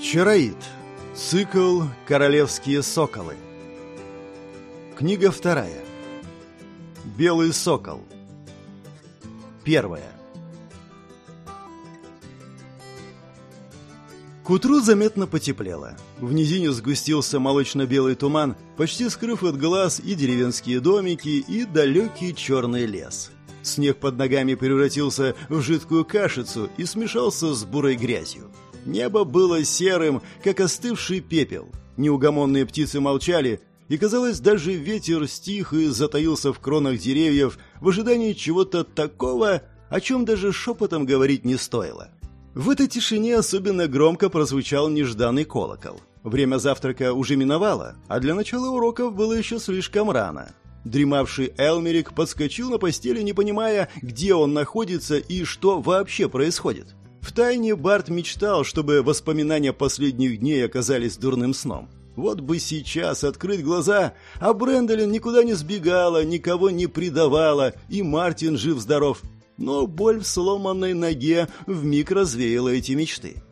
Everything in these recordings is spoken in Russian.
Чароид. Цикл «Королевские соколы». Книга вторая. Белый сокол. Первая. К утру заметно потеплело. В низине сгустился молочно-белый туман, почти скрыв от глаз и деревенские домики, и далекий черный лес. Снег под ногами превратился в жидкую кашицу и смешался с бурой грязью. Небо было серым, как остывший пепел. Неугомонные птицы молчали, и, казалось, даже ветер стих и затаился в кронах деревьев в ожидании чего-то такого, о чем даже шепотом говорить не стоило. В этой тишине особенно громко прозвучал нежданный колокол. Время завтрака уже миновало, а для начала уроков было еще слишком рано. Дремавший Элмерик подскочил на постели, не понимая, где он находится и что вообще происходит. Втайне Барт мечтал, чтобы воспоминания последних дней оказались дурным сном. Вот бы сейчас открыть глаза, а Брэндолин никуда не сбегала, никого не предавала, и Мартин жив-здоров но боль в сломанной ноге вмиг развеяла эти мечты.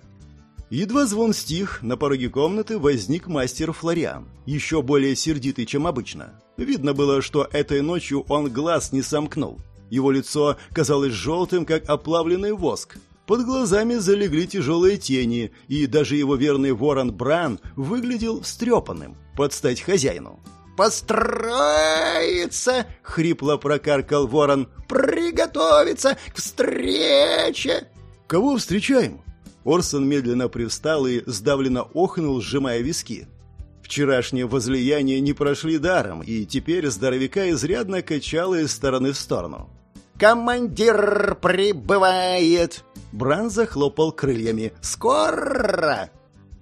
Едва звон стих, на пороге комнаты возник мастер Флориан, еще более сердитый, чем обычно. Видно было, что этой ночью он глаз не сомкнул. Его лицо казалось желтым, как оплавленный воск. Под глазами залегли тяжелые тени, и даже его верный ворон Бран выглядел встрепанным, под стать хозяину построиться!» — хрипло прокаркал ворон. «Приготовиться к встрече!» «Кого встречаем?» Орсон медленно привстал и сдавленно охнул, сжимая виски. Вчерашние возлияния не прошли даром, и теперь здоровяка изрядно качало из стороны в сторону. «Командир прибывает!» Бран захлопал крыльями. «Скоро!»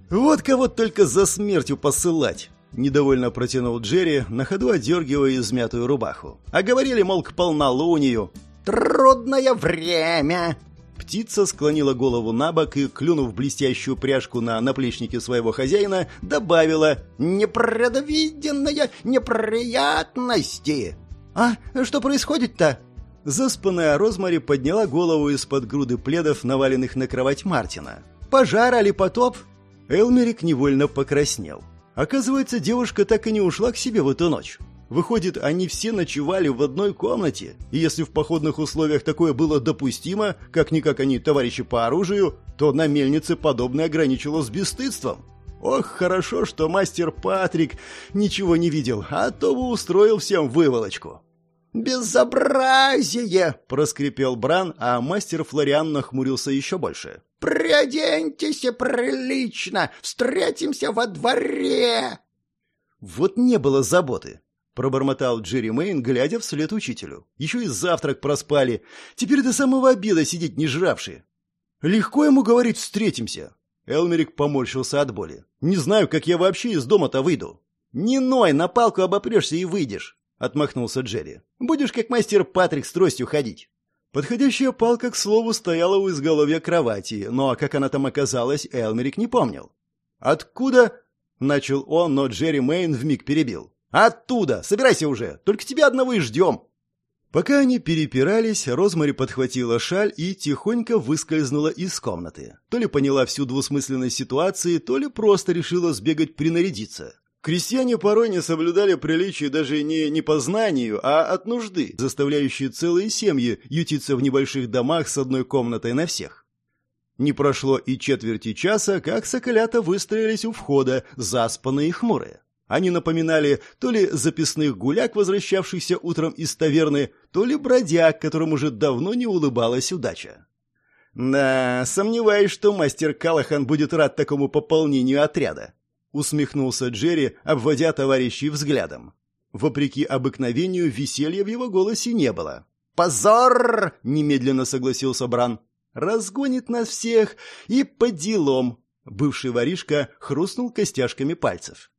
«Вот кого только за смертью посылать!» Недовольно протянул Джерри, на ходу одергивая измятую рубаху. А говорили, мол, к полнолунию. «Трудное время!» Птица склонила голову на бок и, клюнув блестящую пряжку на наплечнике своего хозяина, добавила «Непредвиденные неприятности!» «А что происходит-то?» Заспанная Розмари подняла голову из-под груды пледов, наваленных на кровать Мартина. «Пожар или потоп?» Элмерик невольно покраснел. Оказывается, девушка так и не ушла к себе в эту ночь. Выходит, они все ночевали в одной комнате, и если в походных условиях такое было допустимо, как-никак они товарищи по оружию, то на мельнице подобное ограничило с бесстыдством. Ох, хорошо, что мастер Патрик ничего не видел, а то бы устроил всем выволочку. «Безобразие!» — проскрипел Бран, а мастер Флориан нахмурился еще больше. «Приоденьтесь прилично! Встретимся во дворе!» Вот не было заботы. Пробормотал Джерри Мэйн, глядя вслед учителю. Еще и завтрак проспали. Теперь до самого обеда сидеть не жравшие. Легко ему говорить «встретимся». Элмерик поморщился от боли. «Не знаю, как я вообще из дома-то выйду». «Не ной, на палку обопрешься и выйдешь», — отмахнулся Джерри. «Будешь как мастер Патрик с тростью ходить». Подходящая палка, к слову, стояла у изголовья кровати, но как она там оказалась, Элмерик не помнил. «Откуда?» — начал он, но Джерри Мэйн вмиг перебил. «Оттуда! Собирайся уже! Только тебя одного и ждем!» Пока они перепирались, Розмари подхватила шаль и тихонько выскользнула из комнаты. То ли поняла всю двусмысленность ситуации, то ли просто решила сбегать принарядиться. Крестьяне порой не соблюдали приличий даже не, не по знанию, а от нужды, заставляющие целые семьи ютиться в небольших домах с одной комнатой на всех. Не прошло и четверти часа, как соколята выстроились у входа, заспанные и хмурые. Они напоминали то ли записных гуляк, возвращавшихся утром из таверны, то ли бродяг, которым уже давно не улыбалась удача. Да, сомневаюсь, что мастер Калахан будет рад такому пополнению отряда усмехнулся Джерри, обводя товарищей взглядом. Вопреки обыкновению, веселья в его голосе не было. «Позор!» — немедленно согласился Бран. «Разгонит нас всех и по делам!» Бывший воришка хрустнул костяшками пальцев.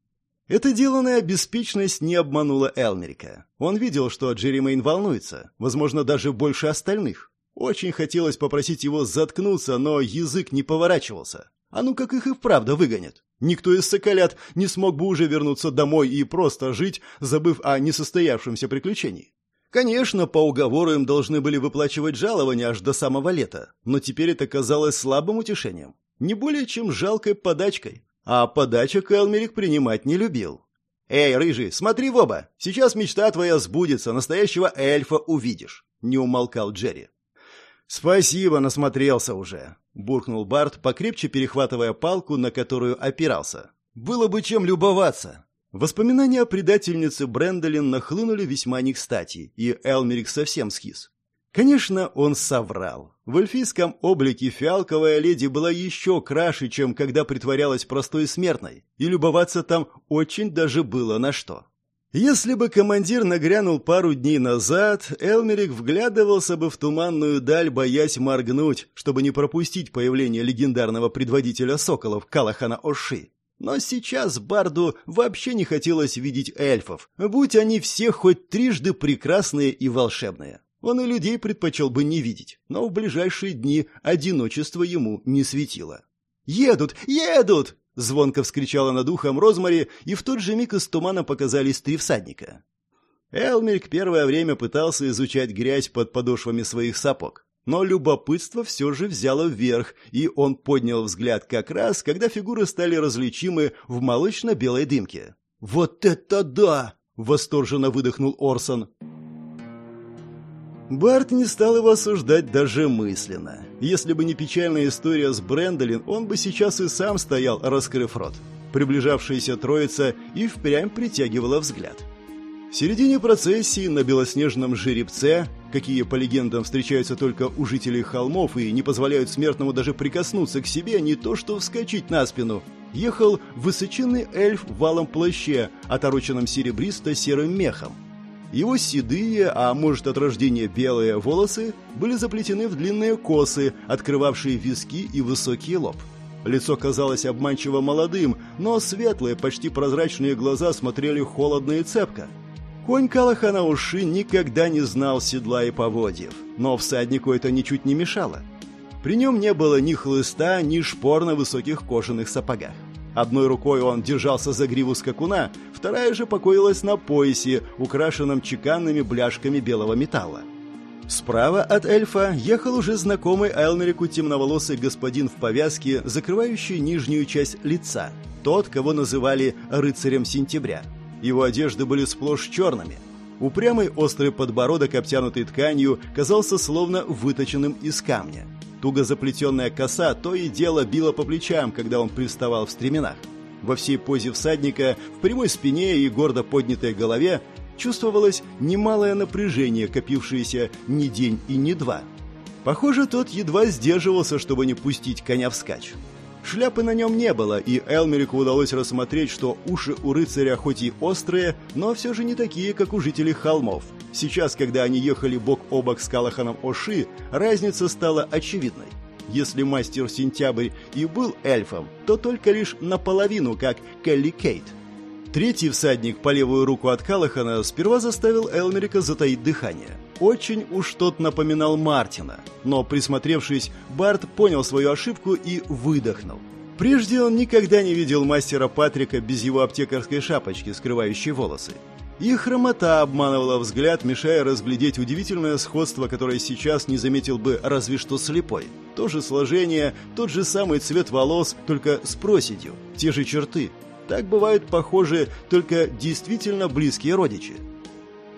Эта деланная беспечность не обманула Элмерика. Он видел, что Джерри Мэйн волнуется, возможно, даже больше остальных. Очень хотелось попросить его заткнуться, но язык не поворачивался. А ну как их и вправду выгонят? Никто из соколят не смог бы уже вернуться домой и просто жить, забыв о несостоявшемся приключении. Конечно, по уговору им должны были выплачивать жалования аж до самого лета, но теперь это казалось слабым утешением. Не более чем жалкой подачкой. А подачек Элмерик принимать не любил. «Эй, рыжий, смотри в оба! Сейчас мечта твоя сбудется, настоящего эльфа увидишь!» — не умолкал Джерри. «Спасибо, насмотрелся уже», — буркнул Барт, покрепче перехватывая палку, на которую опирался. «Было бы чем любоваться». Воспоминания о предательнице Брэндолин нахлынули весьма не и Элмерик совсем скис. Конечно, он соврал. В эльфийском облике фиалковая леди была еще краше, чем когда притворялась простой смертной, и любоваться там очень даже было на что. Если бы командир нагрянул пару дней назад, Элмерик вглядывался бы в туманную даль, боясь моргнуть, чтобы не пропустить появление легендарного предводителя соколов Калахана Оши. Но сейчас Барду вообще не хотелось видеть эльфов, будь они все хоть трижды прекрасные и волшебные. Он и людей предпочел бы не видеть, но в ближайшие дни одиночество ему не светило. «Едут! Едут!» Звонко вскричала над ухом Розмари, и в тот же миг из тумана показались три всадника. Элмерик первое время пытался изучать грязь под подошвами своих сапог. Но любопытство все же взяло вверх, и он поднял взгляд как раз, когда фигуры стали различимы в молочно-белой дымке. «Вот это да!» — восторженно выдохнул Орсон. Барт не стал его осуждать даже мысленно. Если бы не печальная история с Брэндолин, он бы сейчас и сам стоял, раскрыв рот. Приближавшаяся троица и впрямь притягивала взгляд. В середине процессии на белоснежном жеребце, какие по легендам встречаются только у жителей холмов и не позволяют смертному даже прикоснуться к себе, не то что вскочить на спину, ехал высоченный эльф в валом плаще, отороченном серебристо-серым мехом. Его седые, а может от рождения белые волосы были заплетены в длинные косы, открывавшие виски и высокий лоб. Лицо казалось обманчиво молодым, но светлые, почти прозрачные глаза смотрели холодно и цепко. Конь Калахана Уши никогда не знал седла и поводьев, но всаднику это ничуть не мешало. При нем не было ни хлыста, ни шпор на высоких кожаных сапогах. Одной рукой он держался за гриву скакуна, вторая же покоилась на поясе, украшенном чеканными бляшками белого металла. Справа от эльфа ехал уже знакомый Элмерику темноволосый господин в повязке, закрывающий нижнюю часть лица, тот, кого называли «рыцарем сентября». Его одежды были сплошь черными. Упрямый острый подбородок, обтянутый тканью, казался словно выточенным из камня. Туго заплетенная коса то и дело била по плечам, когда он приставал в стременах. Во всей позе всадника, в прямой спине и гордо поднятой голове чувствовалось немалое напряжение, копившееся не день и не два. Похоже, тот едва сдерживался, чтобы не пустить коня вскачь. Шляпы на нем не было, и Элмерику удалось рассмотреть, что уши у рыцаря хоть и острые, но все же не такие, как у жителей холмов. Сейчас, когда они ехали бок о бок с Калаханом Оши, разница стала очевидной. Если мастер Сентябрь и был эльфом, то только лишь наполовину, как Келли Кейт. Третий всадник по левую руку от Калахана сперва заставил Элмерика затаить дыхание. Очень уж тот напоминал Мартина, но, присмотревшись, Барт понял свою ошибку и выдохнул. Прежде он никогда не видел мастера Патрика без его аптекарской шапочки, скрывающей волосы. И хромота обманывала взгляд, мешая разглядеть удивительное сходство, которое сейчас не заметил бы разве что слепой. То же сложение, тот же самый цвет волос, только с проседью, те же черты. Так бывают похожи только действительно близкие родичи.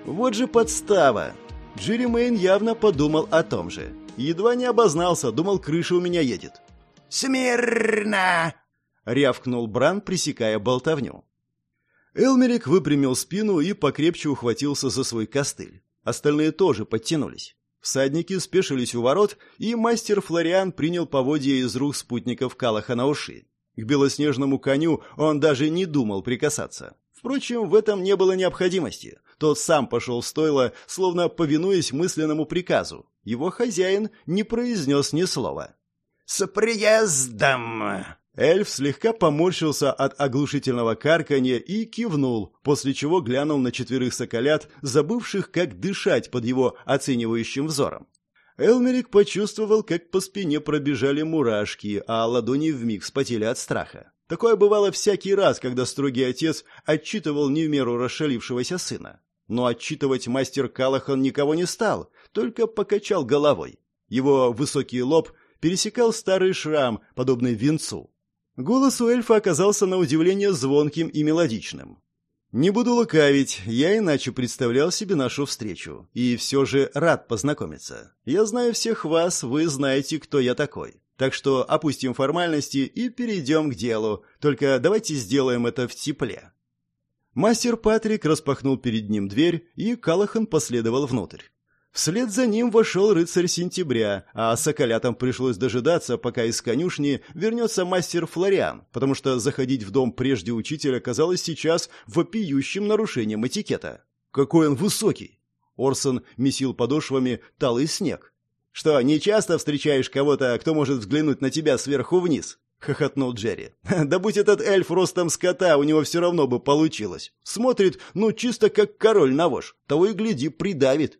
Вот же подстава. Джерри Мэйн явно подумал о том же. Едва не обознался, думал, крыша у меня едет. «Смирно!» — рявкнул Бран, пресекая болтовню. Элмерик выпрямил спину и покрепче ухватился за свой костыль. Остальные тоже подтянулись. Всадники спешились у ворот, и мастер Флориан принял поводья из рук спутников Калаха на уши. К белоснежному коню он даже не думал прикасаться. Впрочем, в этом не было необходимости. Тот сам пошел в стойло, словно повинуясь мысленному приказу. Его хозяин не произнес ни слова. «С приездом!» Эльф слегка поморщился от оглушительного карканья и кивнул, после чего глянул на четверых соколят, забывших, как дышать под его оценивающим взором. Элмерик почувствовал, как по спине пробежали мурашки, а ладони вмиг вспотели от страха. Такое бывало всякий раз, когда строгий отец отчитывал не в меру расшалившегося сына. Но отчитывать мастер Калахан никого не стал, только покачал головой. Его высокий лоб пересекал старый шрам, подобный венцу. Голос у эльфа оказался на удивление звонким и мелодичным. Не буду лукавить, я иначе представлял себе нашу встречу. И все же рад познакомиться. Я знаю всех вас, вы знаете, кто я такой. Так что опустим формальности и перейдем к делу. Только давайте сделаем это в тепле. Мастер Патрик распахнул перед ним дверь, и Калахан последовал внутрь. Вслед за ним вошел рыцарь сентября, а соколятам пришлось дожидаться, пока из конюшни вернется мастер Флориан, потому что заходить в дом прежде учителя казалось сейчас вопиющим нарушением этикета. «Какой он высокий!» Орсон месил подошвами талый снег. «Что, не часто встречаешь кого-то, кто может взглянуть на тебя сверху вниз?» — хохотнул Джерри. «Да будь этот эльф ростом скота, у него все равно бы получилось. Смотрит, ну, чисто как король на вож. Того и гляди, придавит.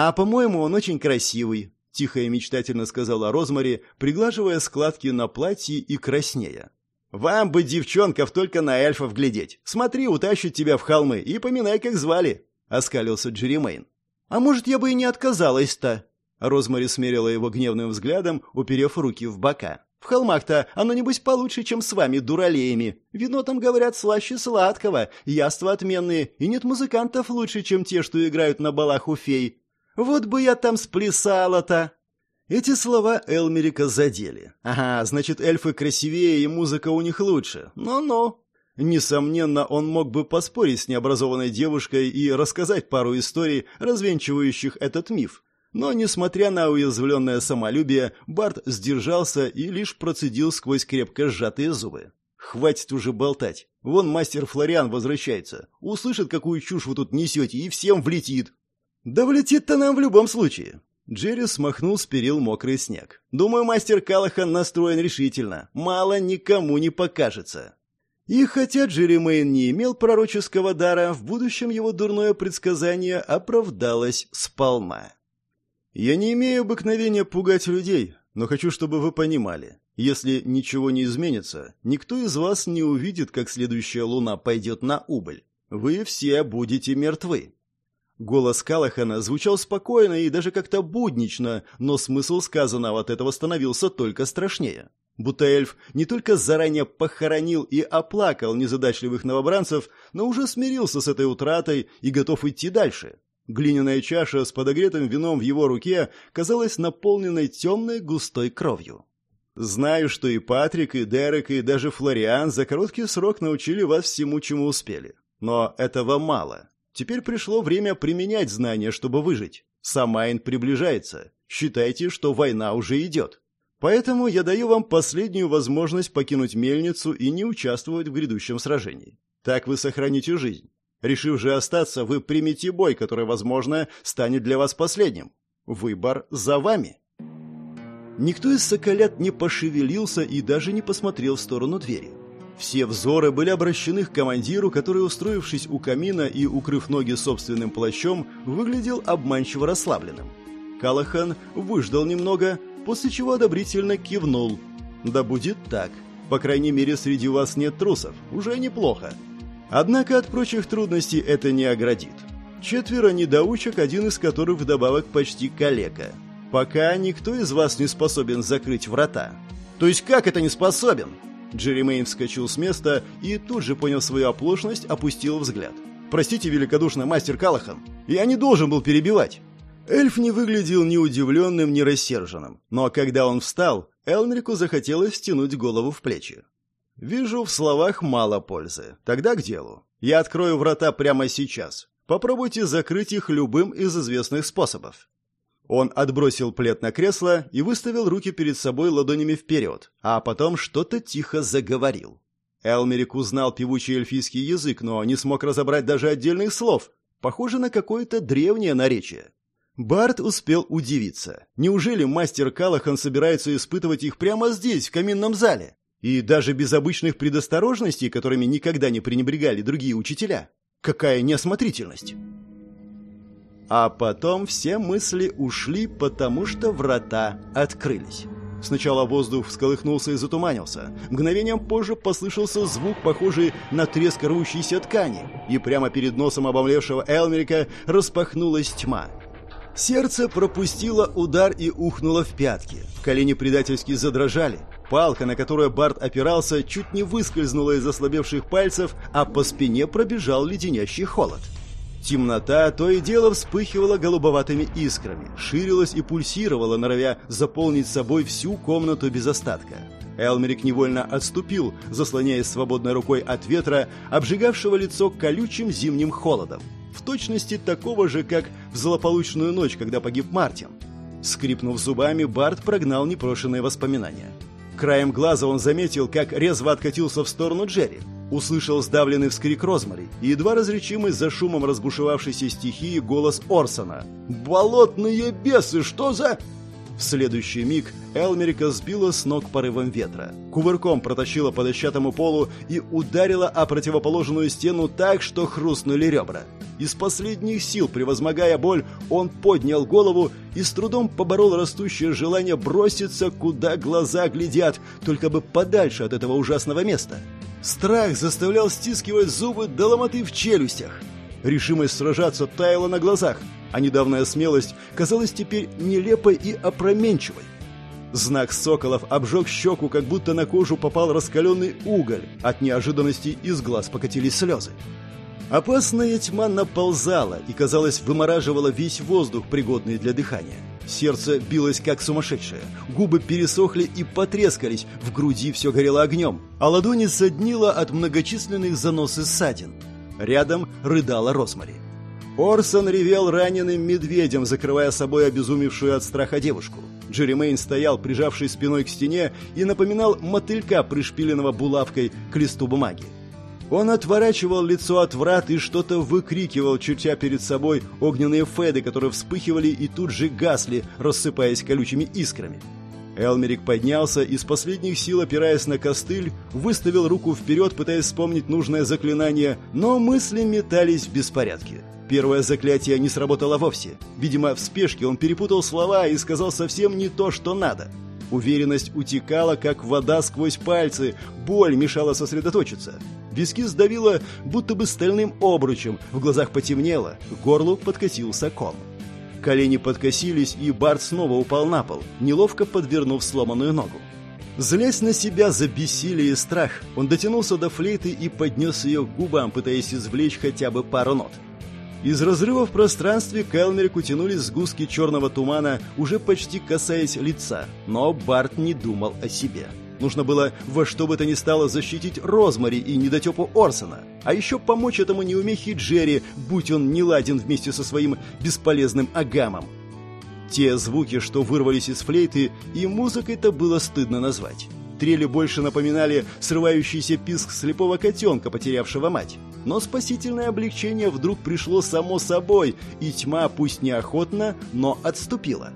«А, по-моему, он очень красивый», — тихо и мечтательно сказала Розмари, приглаживая складки на платье и краснея. «Вам бы, девчонков, только на эльфов глядеть. Смотри, утащат тебя в холмы и поминай, как звали», — оскалился Джеремейн. «А может, я бы и не отказалась-то?» Розмари смерила его гневным взглядом, уперев руки в бока. «В холмах-то оно, небось, получше, чем с вами, дуралеями. Вино там, говорят, слаще сладкого, яства отменные, и нет музыкантов лучше, чем те, что играют на балах у фей. Вот бы я там сплясала-то!» Эти слова Элмерика задели. «Ага, значит, эльфы красивее и музыка у них лучше. Ну-ну». Несомненно, он мог бы поспорить с необразованной девушкой и рассказать пару историй, развенчивающих этот миф. Но, несмотря на уязвленное самолюбие, Барт сдержался и лишь процедил сквозь крепко сжатые зубы. «Хватит уже болтать. Вон мастер Флориан возвращается. Услышит, какую чушь вы тут несете, и всем влетит. «Да влетит-то нам в любом случае!» Джерри смахнул с перил мокрый снег. «Думаю, мастер Калахан настроен решительно. Мало никому не покажется». И хотя Джерри Мэйн не имел пророческого дара, в будущем его дурное предсказание оправдалось сполна. «Я не имею обыкновения пугать людей, но хочу, чтобы вы понимали. Если ничего не изменится, никто из вас не увидит, как следующая луна пойдет на убыль. Вы все будете мертвы. Голос Калахана звучал спокойно и даже как-то буднично, но смысл сказанного от этого становился только страшнее. Будто эльф не только заранее похоронил и оплакал незадачливых новобранцев, но уже смирился с этой утратой и готов идти дальше. Глиняная чаша с подогретым вином в его руке казалась наполненной темной густой кровью. «Знаю, что и Патрик, и Дерек, и даже Флориан за короткий срок научили вас всему, чему успели. Но этого мало. Теперь пришло время применять знания, чтобы выжить. Самайн приближается. Считайте, что война уже идет. Поэтому я даю вам последнюю возможность покинуть мельницу и не участвовать в грядущем сражении. Так вы сохраните жизнь. Решив же остаться, вы примете бой, который, возможно, станет для вас последним. Выбор за вами. Никто из соколят не пошевелился и даже не посмотрел в сторону двери. Все взоры были обращены к командиру, который, устроившись у камина и укрыв ноги собственным плащом, выглядел обманчиво расслабленным. Калахан выждал немного, после чего одобрительно кивнул. «Да будет так. По крайней мере, среди вас нет трусов. Уже неплохо». Однако от прочих трудностей это не оградит. Четверо недоучек, один из которых вдобавок почти калека. Пока никто из вас не способен закрыть врата. То есть как это не способен? Джеремейн вскочил с места и тут же понял свою оплошность, опустил взгляд. «Простите великодушно, мастер Калахан, я не должен был перебивать». Эльф не выглядел ни удивленным, ни рассерженным, но когда он встал, Элнрику захотелось стянуть голову в плечи. «Вижу в словах мало пользы. Тогда к делу. Я открою врата прямо сейчас. Попробуйте закрыть их любым из известных способов. Он отбросил плед на кресло и выставил руки перед собой ладонями вперед, а потом что-то тихо заговорил. Элмерик узнал певучий эльфийский язык, но не смог разобрать даже отдельных слов. Похоже на какое-то древнее наречие. Барт успел удивиться. Неужели мастер Калахан собирается испытывать их прямо здесь, в каминном зале? И даже без обычных предосторожностей, которыми никогда не пренебрегали другие учителя? Какая неосмотрительность! А потом все мысли ушли, потому что врата открылись. Сначала воздух всколыхнулся и затуманился. Мгновением позже послышался звук, похожий на треск рвущейся ткани, и прямо перед носом обомлевшего Элмерика распахнулась тьма. Сердце пропустило удар и ухнуло в пятки. Колени предательски задрожали. Палка, на которую Барт опирался, чуть не выскользнула из ослабевших пальцев, а по спине пробежал леденящий холод. Темнота то и дело вспыхивала голубоватыми искрами, ширилась и пульсировала, норовя заполнить собой всю комнату без остатка. Элмерик невольно отступил, заслоняясь свободной рукой от ветра, обжигавшего лицо колючим зимним холодом. В точности такого же, как в злополучную ночь, когда погиб Мартин. Скрипнув зубами, Барт прогнал непрошенные воспоминания. Краем глаза он заметил, как резво откатился в сторону Джерри. Услышал сдавленный вскрик Розмари и едва различимый за шумом разбушевавшейся стихии голос Орсона. «Болотные бесы, что за...» В следующий миг Элмерика сбила с ног порывом ветра. Кувырком протащила по дощатому полу и ударила о противоположную стену так, что хрустнули ребра. Из последних сил, превозмогая боль, он поднял голову и с трудом поборол растущее желание броситься, куда глаза глядят, только бы подальше от этого ужасного места. Страх заставлял стискивать зубы до ломоты в челюстях. Решимость сражаться таяла на глазах, а недавняя смелость казалась теперь нелепой и опроменчивой. Знак соколов обжег щеку, как будто на кожу попал раскаленный уголь. От неожиданности из глаз покатились слезы. Опасная тьма наползала и, казалось, вымораживала весь воздух, пригодный для дыхания. Сердце билось как сумасшедшее, губы пересохли и потрескались, в груди все горело огнем, а ладони соднило от многочисленных занос и ссадин. Рядом рыдала Росмари. Орсон ревел раненым медведем, закрывая собой обезумевшую от страха девушку. Джерри стоял, прижавший спиной к стене, и напоминал мотылька, пришпиленного булавкой к листу бумаги. Он отворачивал лицо от врат и что-то выкрикивал, чертя перед собой огненные феды, которые вспыхивали и тут же гасли, рассыпаясь колючими искрами. Элмерик поднялся и с последних сил, опираясь на костыль, выставил руку вперед, пытаясь вспомнить нужное заклинание, но мысли метались в беспорядке. Первое заклятие не сработало вовсе. Видимо, в спешке он перепутал слова и сказал совсем не то, что надо. Уверенность утекала, как вода сквозь пальцы, боль мешала сосредоточиться. Виски сдавило, будто бы стальным обручем, в глазах потемнело, к горлу подкатился ком. Колени подкосились, и Барт снова упал на пол, неловко подвернув сломанную ногу. Злясь на себя за бессилие и страх, он дотянулся до флейты и поднес ее к губам, пытаясь извлечь хотя бы пару нот. Из разрыва в пространстве к Элмерику тянулись сгустки черного тумана, уже почти касаясь лица, но Барт не думал о себе. Нужно было во что бы то ни стало защитить Розмари и недотепу Орсона, а еще помочь этому неумехе Джерри, будь он не ладен вместе со своим бесполезным агамом. Те звуки, что вырвались из флейты, и музыкой-то было стыдно назвать. Трели больше напоминали срывающийся писк слепого котенка, потерявшего мать. Но спасительное облегчение вдруг пришло само собой, и тьма, пусть неохотно, но отступила.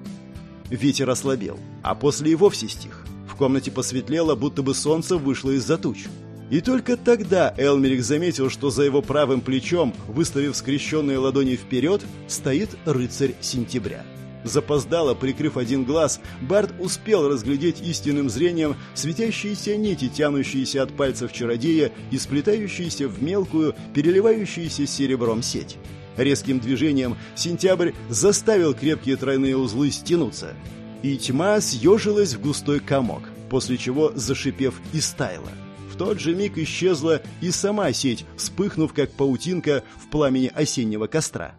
Ветер ослабел, а после и вовсе стих. Комнате посветлело, будто бы солнце вышло из-за туч. И только тогда Элмерик заметил, что за его правым плечом, выставив скрещенные ладони вперед, стоит рыцарь сентября. Запоздало, прикрыв один глаз, Барт успел разглядеть истинным зрением светящиеся нити, тянущиеся от пальцев чародея и сплетающиеся в мелкую, переливающуюся серебром сеть. Резким движением сентябрь заставил крепкие тройные узлы стянуться и тьма съежилась в густой комок, после чего, зашипев, истаяла. В тот же миг исчезла и сама сеть, вспыхнув, как паутинка в пламени осеннего костра.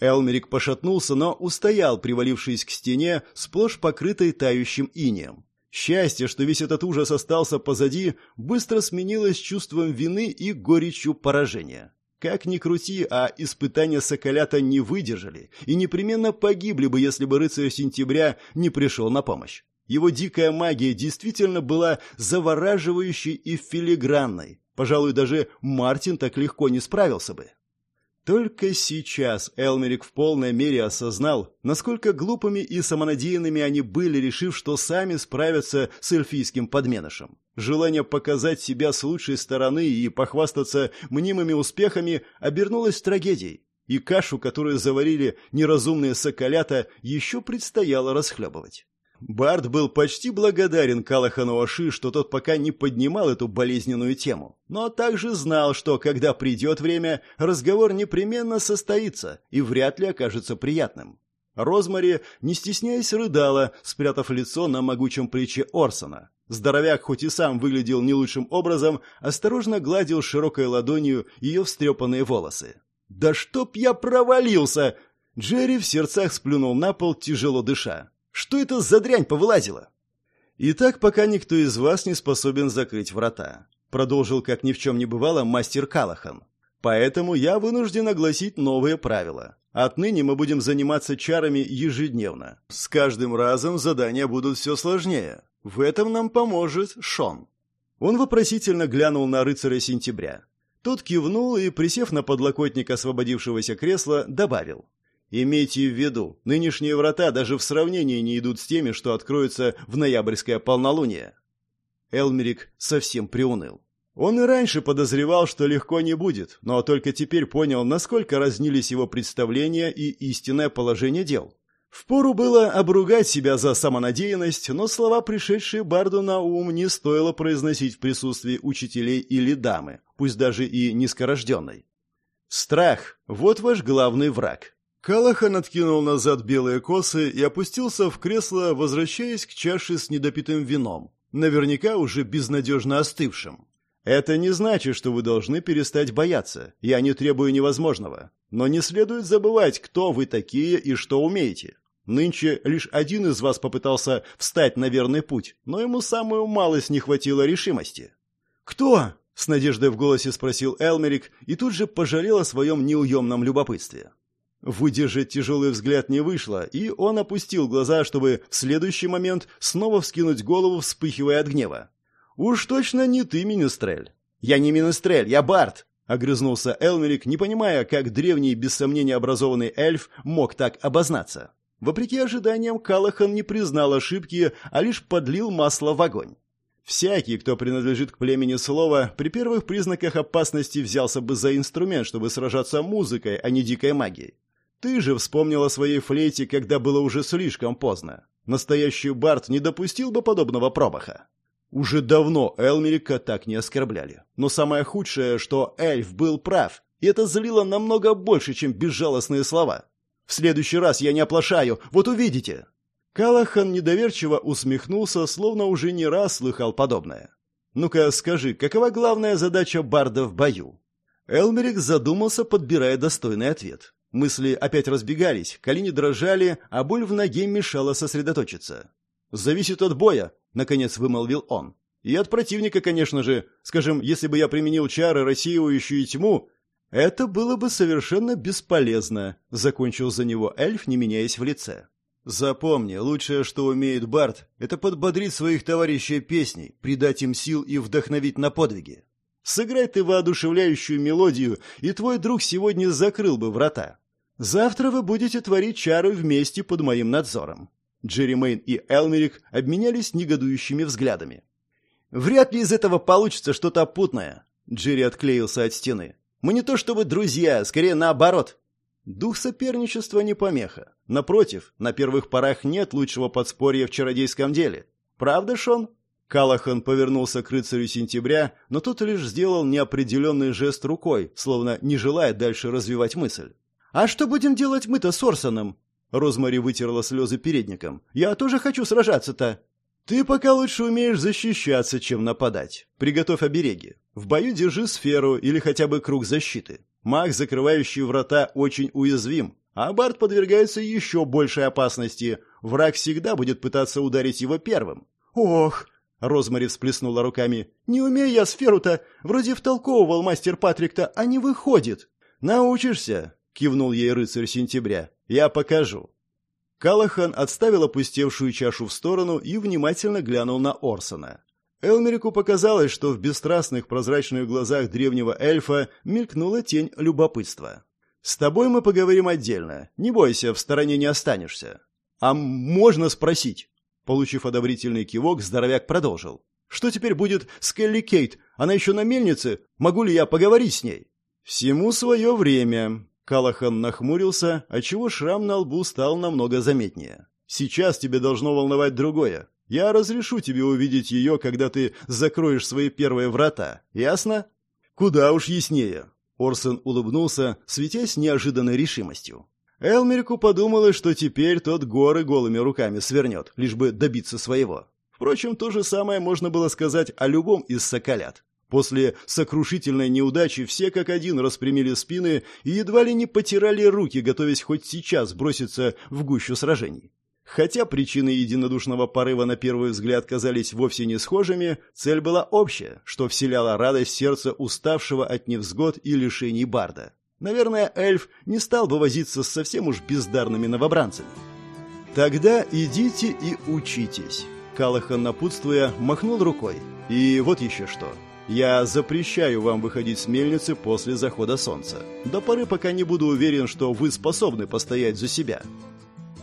Элмерик пошатнулся, но устоял, привалившись к стене, сплошь покрытой тающим инеем. Счастье, что весь этот ужас остался позади, быстро сменилось чувством вины и горечью поражения. Как ни крути, а испытания Соколята не выдержали и непременно погибли бы, если бы рыцарь сентября не пришел на помощь. Его дикая магия действительно была завораживающей и филигранной. Пожалуй, даже Мартин так легко не справился бы. Только сейчас Элмерик в полной мере осознал, насколько глупыми и самонадеянными они были, решив, что сами справятся с эльфийским подменышем. Желание показать себя с лучшей стороны и похвастаться мнимыми успехами обернулось трагедией, и кашу, которую заварили неразумные соколята, еще предстояло расхлебывать. Барт был почти благодарен Калахану Аши, что тот пока не поднимал эту болезненную тему, но также знал, что, когда придет время, разговор непременно состоится и вряд ли окажется приятным. Розмари, не стесняясь, рыдала, спрятав лицо на могучем плече Орсона. Здоровяк, хоть и сам выглядел не лучшим образом, осторожно гладил широкой ладонью ее встрепанные волосы. «Да чтоб я провалился!» Джерри в сердцах сплюнул на пол, тяжело дыша. Что это за дрянь повылазила? И так пока никто из вас не способен закрыть врата, продолжил как ни в чем не бывало мастер Калахан. Поэтому я вынужден огласить новые правила. Отныне мы будем заниматься чарами ежедневно. С каждым разом задания будут все сложнее. В этом нам поможет Шон. Он вопросительно глянул на рыцаря сентября. Тот кивнул и, присев на подлокотник освободившегося кресла, добавил. Имейте в виду, нынешние врата даже в сравнении не идут с теми, что откроются в ноябрьское полнолуние. Элмерик совсем приуныл. Он и раньше подозревал, что легко не будет, но только теперь понял, насколько разнились его представления и истинное положение дел. Впору было обругать себя за самонадеянность, но слова, пришедшие Барду на ум, не стоило произносить в присутствии учителей или дамы, пусть даже и низкорожденной. Страх – вот ваш главный враг. Калахан откинул назад белые косы и опустился в кресло, возвращаясь к чаше с недопитым вином, наверняка уже безнадежно остывшим. Это не значит, что вы должны перестать бояться. Я не требую невозможного. Но не следует забывать, кто вы такие и что умеете. Нынче лишь один из вас попытался встать на верный путь, но ему самую малость не хватило решимости. «Кто?» — с надеждой в голосе спросил Элмерик и тут же пожалел о своем неуемном любопытстве. Выдержать тяжелый взгляд не вышло, и он опустил глаза, чтобы в следующий момент снова вскинуть голову, вспыхивая от гнева. «Уж точно не ты, Министрель!» «Я не Министрель, я Барт!» — огрызнулся Элмерик, не понимая, как древний, без сомнения образованный эльф мог так обознаться. Вопреки ожиданиям, Калахан не признал ошибки, а лишь подлил масло в огонь. Всякий, кто принадлежит к племени слова, при первых признаках опасности взялся бы за инструмент, чтобы сражаться музыкой, а не дикой магией. Ты же вспомнил о своей флейте, когда было уже слишком поздно. Настоящий Барт не допустил бы подобного промаха. Уже давно Элмерика так не оскорбляли. Но самое худшее, что эльф был прав, и это злило намного больше, чем безжалостные слова. «В следующий раз я не оплошаю, вот увидите!» Калахан недоверчиво усмехнулся, словно уже не раз слыхал подобное. «Ну-ка, скажи, какова главная задача Барда в бою?» Элмерик задумался, подбирая достойный ответ. Мысли опять разбегались, колени дрожали, а боль в ноге мешала сосредоточиться. «Зависит от боя», — наконец вымолвил он. «И от противника, конечно же. Скажем, если бы я применил чары, рассеивающую тьму...» «Это было бы совершенно бесполезно», — закончил за него эльф, не меняясь в лице. «Запомни, лучшее, что умеет Барт, это подбодрить своих товарищей песней, придать им сил и вдохновить на подвиги. Сыграй ты воодушевляющую мелодию, и твой друг сегодня закрыл бы врата. Завтра вы будете творить чары вместе под моим надзором. Джерри Мэйн и Элмерик обменялись негодующими взглядами. Вряд ли из этого получится что-то путное. Джерри отклеился от стены. Мы не то чтобы друзья, скорее наоборот. Дух соперничества не помеха. Напротив, на первых порах нет лучшего подспорья в чародейском деле. Правда, Шон? Калахан повернулся к рыцарю сентября, но тот лишь сделал неопределенный жест рукой, словно не желая дальше развивать мысль. «А что будем делать мы-то с Орсоном?» Розмари вытерла слезы передником. «Я тоже хочу сражаться-то». «Ты пока лучше умеешь защищаться, чем нападать. Приготовь обереги. В бою держи сферу или хотя бы круг защиты. Маг, закрывающий врата, очень уязвим, а Барт подвергается еще большей опасности. Враг всегда будет пытаться ударить его первым». «Ох!» — Розмари всплеснула руками. «Не умею я сферу-то. Вроде втолковывал мастер Патрик-то, а не выходит». «Научишься кивнул ей рыцарь сентября. Я покажу. Калахан отставил опустевшую чашу в сторону и внимательно глянул на Орсона. Элмерику показалось, что в бесстрастных прозрачных глазах древнего эльфа мелькнула тень любопытства. «С тобой мы поговорим отдельно. Не бойся, в стороне не останешься». «А можно спросить?» Получив одобрительный кивок, здоровяк продолжил. «Что теперь будет с Келли Кейт? Она еще на мельнице? Могу ли я поговорить с ней?» «Всему свое время», Калахан нахмурился, отчего шрам на лбу стал намного заметнее. Сейчас тебе должно волновать другое. Я разрешу тебе увидеть ее, когда ты закроешь свои первые врата. Ясно? Куда уж яснее. Орсон улыбнулся, светясь неожиданной решимостью. Элмерику подумалось, что теперь тот горы голыми руками свернет, лишь бы добиться своего. Впрочем, то же самое можно было сказать о любом из соколят. После сокрушительной неудачи все как один распрямили спины и едва ли не потирали руки, готовясь хоть сейчас броситься в гущу сражений. Хотя причины единодушного порыва на первый взгляд казались вовсе не схожими, цель была общая, что вселяло радость сердца уставшего от невзгод и лишений барда. Наверное, эльф не стал бы возиться с совсем уж бездарными новобранцами. «Тогда идите и учитесь», — Калахан, напутствуя, махнул рукой. «И вот еще что. Я запрещаю вам выходить с мельницы после захода солнца. До поры, пока не буду уверен, что вы способны постоять за себя.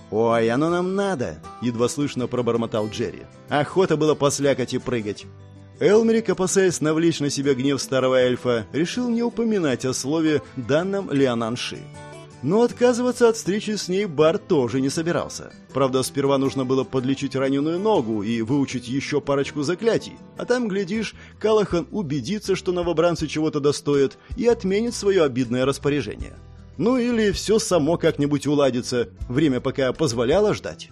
«Ой, оно нам надо!» — едва слышно пробормотал Джерри. «Охота было послякать и прыгать!» Элмерик, опасаясь навлечь на себя гнев старого эльфа, решил не упоминать о слове, данном Леонанши. Но отказываться от встречи с ней Бар тоже не собирался. Правда, сперва нужно было подлечить раненую ногу и выучить еще парочку заклятий. А там, глядишь, Калахан убедится, что новобранцы чего-то достоят, и отменит свое обидное распоряжение. Ну или все само как-нибудь уладится, время пока позволяло ждать.